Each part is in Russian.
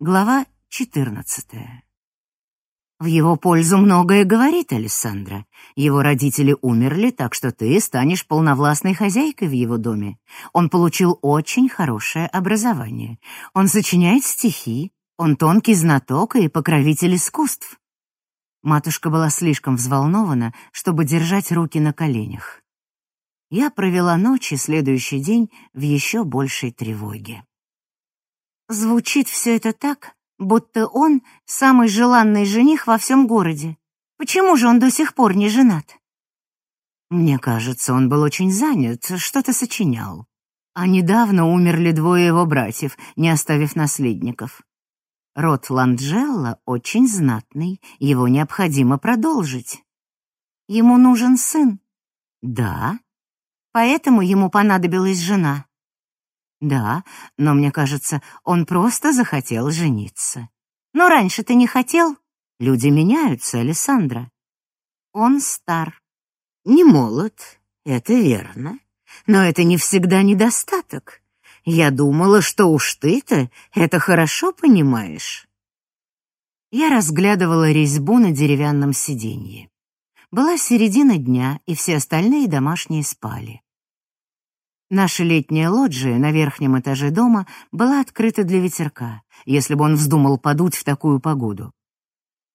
Глава 14. В его пользу многое говорит Александра. Его родители умерли, так что ты станешь полновластной хозяйкой в его доме. Он получил очень хорошее образование. Он сочиняет стихи, он тонкий знаток и покровитель искусств. Матушка была слишком взволнована, чтобы держать руки на коленях. Я провела ночь и следующий день в еще большей тревоге. Звучит все это так, будто он самый желанный жених во всем городе. Почему же он до сих пор не женат? Мне кажется, он был очень занят, что-то сочинял. А недавно умерли двое его братьев, не оставив наследников. Род Ланджелла очень знатный, его необходимо продолжить. Ему нужен сын. Да. Поэтому ему понадобилась жена. Да, но мне кажется, он просто захотел жениться. Но раньше ты не хотел? Люди меняются, Александра. Он стар. Не молод, это верно. Но это не всегда недостаток. Я думала, что уж ты-то это хорошо понимаешь. Я разглядывала резьбу на деревянном сиденье. Была середина дня, и все остальные домашние спали. Наша летняя лоджия на верхнем этаже дома была открыта для ветерка, если бы он вздумал подуть в такую погоду.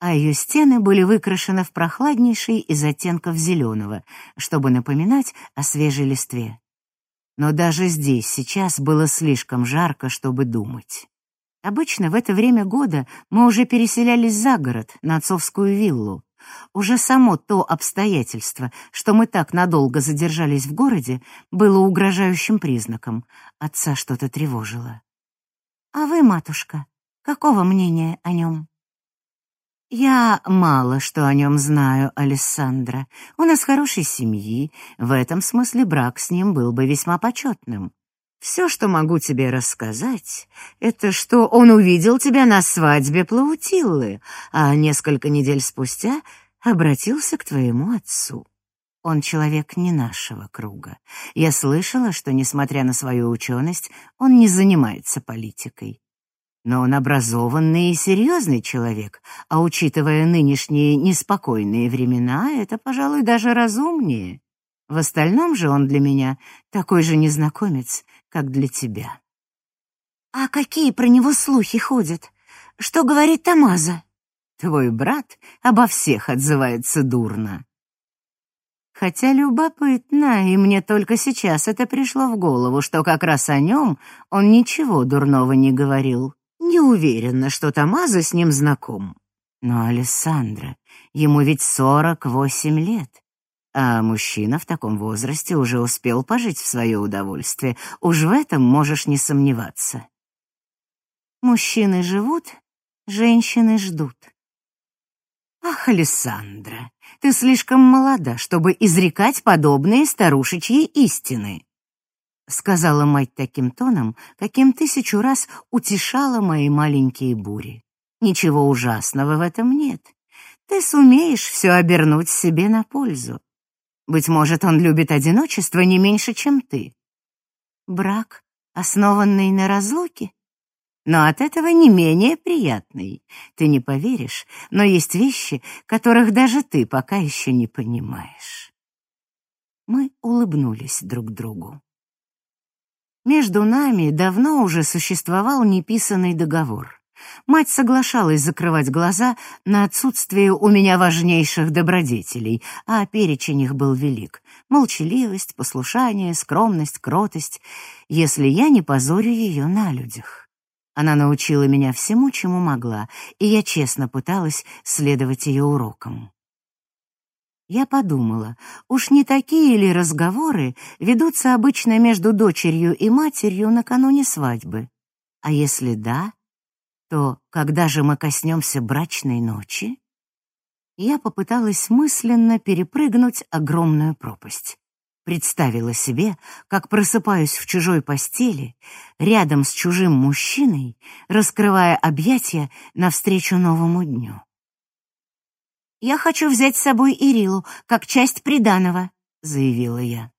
А ее стены были выкрашены в прохладнейший из оттенков зеленого, чтобы напоминать о свежей листве. Но даже здесь сейчас было слишком жарко, чтобы думать. Обычно в это время года мы уже переселялись за город, на отцовскую виллу, уже само то обстоятельство, что мы так надолго задержались в городе, было угрожающим признаком. Отца что-то тревожило. «А вы, матушка, какого мнения о нем?» «Я мало что о нем знаю, Алессандра. У нас хорошей семьи, в этом смысле брак с ним был бы весьма почетным. Все, что могу тебе рассказать, это что он увидел тебя на свадьбе Плаутиллы, а несколько недель спустя обратился к твоему отцу. Он человек не нашего круга. Я слышала, что, несмотря на свою ученость, он не занимается политикой. Но он образованный и серьезный человек, а учитывая нынешние неспокойные времена, это, пожалуй, даже разумнее. В остальном же он для меня такой же незнакомец, как для тебя. А какие про него слухи ходят? Что говорит Тамаза? Твой брат обо всех отзывается дурно. Хотя любопытно, и мне только сейчас это пришло в голову, что как раз о нем он ничего дурного не говорил. Не уверена, что Тамаза с ним знаком. Но Алессандра, ему ведь сорок восемь лет. А мужчина в таком возрасте уже успел пожить в свое удовольствие. Уж в этом можешь не сомневаться. Мужчины живут, женщины ждут. Ах, Александра, ты слишком молода, чтобы изрекать подобные старушечьи истины, сказала мать таким тоном, каким тысячу раз утешала мои маленькие бури. Ничего ужасного в этом нет. Ты сумеешь все обернуть себе на пользу. Быть может, он любит одиночество не меньше, чем ты. Брак, основанный на разлуке? Но от этого не менее приятный. Ты не поверишь, но есть вещи, которых даже ты пока еще не понимаешь. Мы улыбнулись друг другу. Между нами давно уже существовал неписанный договор. Мать соглашалась закрывать глаза на отсутствие у меня важнейших добродетелей, а перечень их был велик. Молчаливость, послушание, скромность, кротость, если я не позорю ее на людях. Она научила меня всему, чему могла, и я честно пыталась следовать ее урокам. Я подумала, уж не такие ли разговоры ведутся обычно между дочерью и матерью накануне свадьбы? А если да, то когда же мы коснемся брачной ночи? Я попыталась мысленно перепрыгнуть огромную пропасть. Представила себе, как просыпаюсь в чужой постели, рядом с чужим мужчиной, раскрывая объятия навстречу новому дню. «Я хочу взять с собой Ирилу, как часть приданого», — заявила я.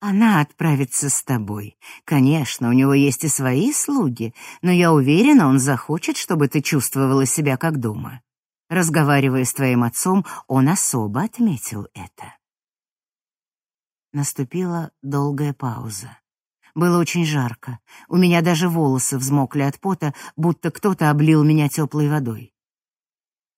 Она отправится с тобой. Конечно, у него есть и свои слуги, но я уверена, он захочет, чтобы ты чувствовала себя как дома. Разговаривая с твоим отцом, он особо отметил это. Наступила долгая пауза. Было очень жарко. У меня даже волосы взмокли от пота, будто кто-то облил меня теплой водой.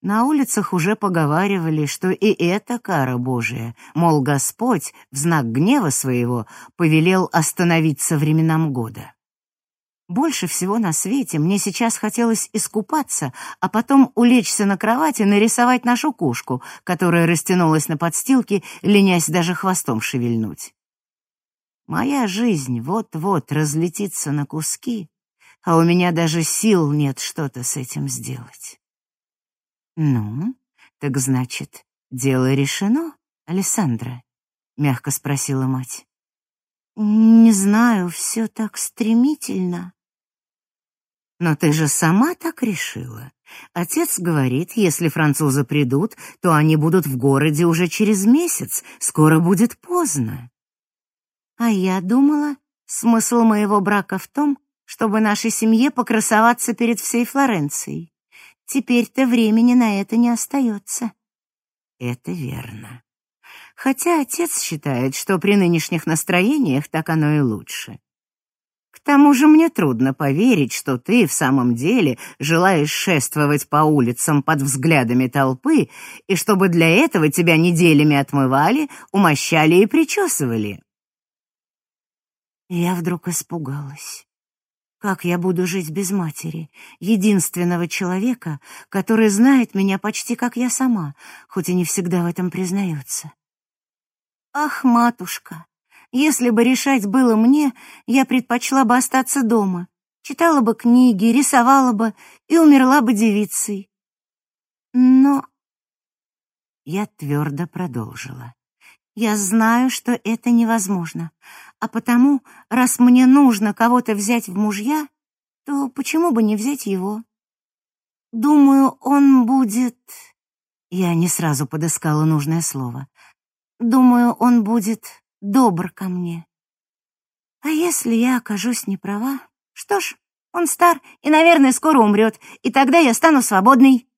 На улицах уже поговаривали, что и это кара Божия, мол, Господь в знак гнева своего повелел остановиться временам года. Больше всего на свете мне сейчас хотелось искупаться, а потом улечься на кровати и нарисовать нашу кошку, которая растянулась на подстилке, ленясь даже хвостом шевельнуть. Моя жизнь вот-вот разлетится на куски, а у меня даже сил нет что-то с этим сделать. «Ну, так значит, дело решено, Александра?» — мягко спросила мать. «Не знаю, все так стремительно». «Но ты же сама так решила. Отец говорит, если французы придут, то они будут в городе уже через месяц, скоро будет поздно». «А я думала, смысл моего брака в том, чтобы нашей семье покрасоваться перед всей Флоренцией. Теперь-то времени на это не остается. Это верно. Хотя отец считает, что при нынешних настроениях так оно и лучше. К тому же мне трудно поверить, что ты в самом деле желаешь шествовать по улицам под взглядами толпы, и чтобы для этого тебя неделями отмывали, умощали и причесывали. Я вдруг испугалась. Как я буду жить без матери, единственного человека, который знает меня почти как я сама, хоть и не всегда в этом признается? Ах, матушка, если бы решать было мне, я предпочла бы остаться дома, читала бы книги, рисовала бы и умерла бы девицей. Но я твердо продолжила. Я знаю, что это невозможно, а потому, раз мне нужно кого-то взять в мужья, то почему бы не взять его? Думаю, он будет... Я не сразу подыскала нужное слово. Думаю, он будет добр ко мне. А если я окажусь не права? Что ж, он стар и, наверное, скоро умрет, и тогда я стану свободной.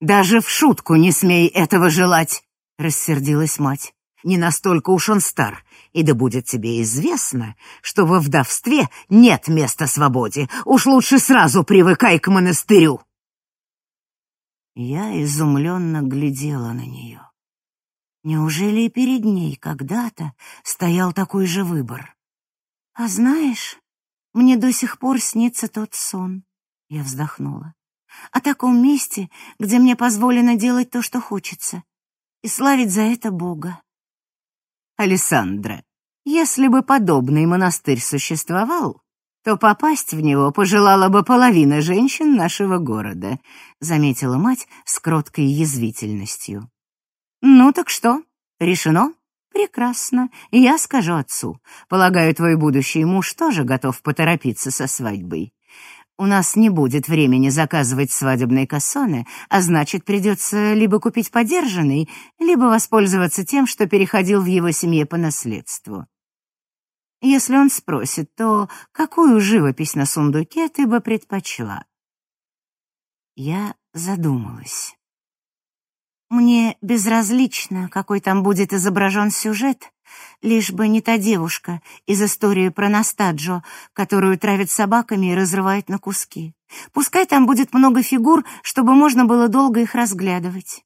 Даже в шутку не смей этого желать, рассердилась мать. Не настолько уж он стар, и да будет тебе известно, что во вдовстве нет места свободе. Уж лучше сразу привыкай к монастырю. Я изумленно глядела на нее. Неужели и перед ней когда-то стоял такой же выбор? А знаешь, мне до сих пор снится тот сон. Я вздохнула. О таком месте, где мне позволено делать то, что хочется, и славить за это Бога. Александра, если бы подобный монастырь существовал, то попасть в него пожелала бы половина женщин нашего города, заметила мать с кроткой язвительностью. Ну так что, решено? Прекрасно. Я скажу отцу. Полагаю, твой будущий муж тоже готов поторопиться со свадьбой. У нас не будет времени заказывать свадебные кассоны, а значит, придется либо купить подержанный, либо воспользоваться тем, что переходил в его семье по наследству. Если он спросит, то какую живопись на сундуке ты бы предпочла? Я задумалась. Мне безразлично, какой там будет изображен сюжет, Лишь бы не та девушка из истории про Настаджо, которую травят собаками и разрывают на куски. Пускай там будет много фигур, чтобы можно было долго их разглядывать.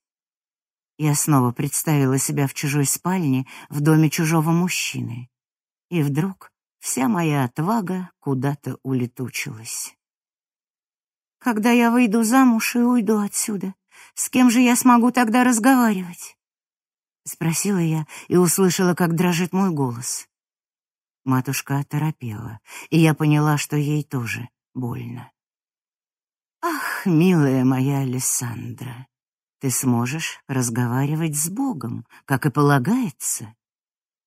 Я снова представила себя в чужой спальне в доме чужого мужчины. И вдруг вся моя отвага куда-то улетучилась. Когда я выйду замуж и уйду отсюда, с кем же я смогу тогда разговаривать? — спросила я и услышала, как дрожит мой голос. Матушка оторопела, и я поняла, что ей тоже больно. «Ах, милая моя Александра, ты сможешь разговаривать с Богом, как и полагается.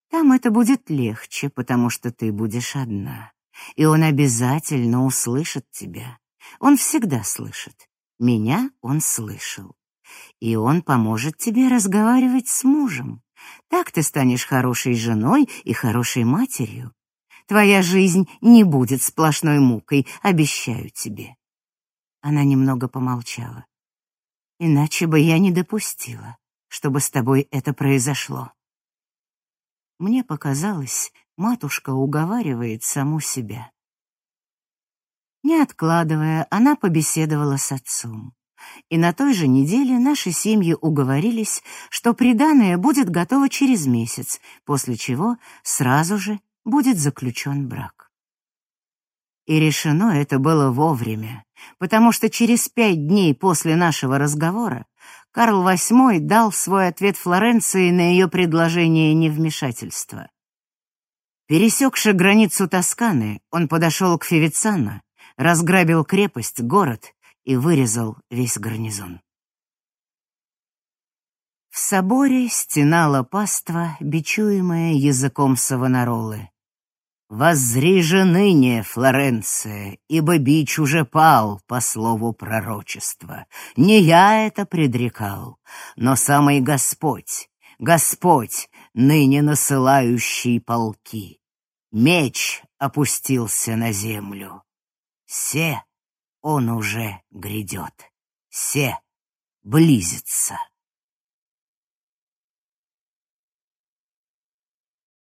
Там это будет легче, потому что ты будешь одна, и Он обязательно услышит тебя. Он всегда слышит. Меня он слышал и он поможет тебе разговаривать с мужем. Так ты станешь хорошей женой и хорошей матерью. Твоя жизнь не будет сплошной мукой, обещаю тебе. Она немного помолчала. Иначе бы я не допустила, чтобы с тобой это произошло. Мне показалось, матушка уговаривает саму себя. Не откладывая, она побеседовала с отцом. И на той же неделе наши семьи уговорились, что приданое будет готово через месяц, после чего сразу же будет заключен брак. И решено это было вовремя, потому что через пять дней после нашего разговора Карл VIII дал свой ответ Флоренции на ее предложение невмешательства. Пересекши границу Тосканы, он подошел к Фивицано, разграбил крепость, город и вырезал весь гарнизон. В соборе стенала паства, бичуемая языком Савонаролы. «Воззри ныне, Флоренция, ибо бич уже пал, по слову пророчества. Не я это предрекал, но самый Господь, Господь, ныне насылающий полки. Меч опустился на землю. Се он уже грядет, се близится.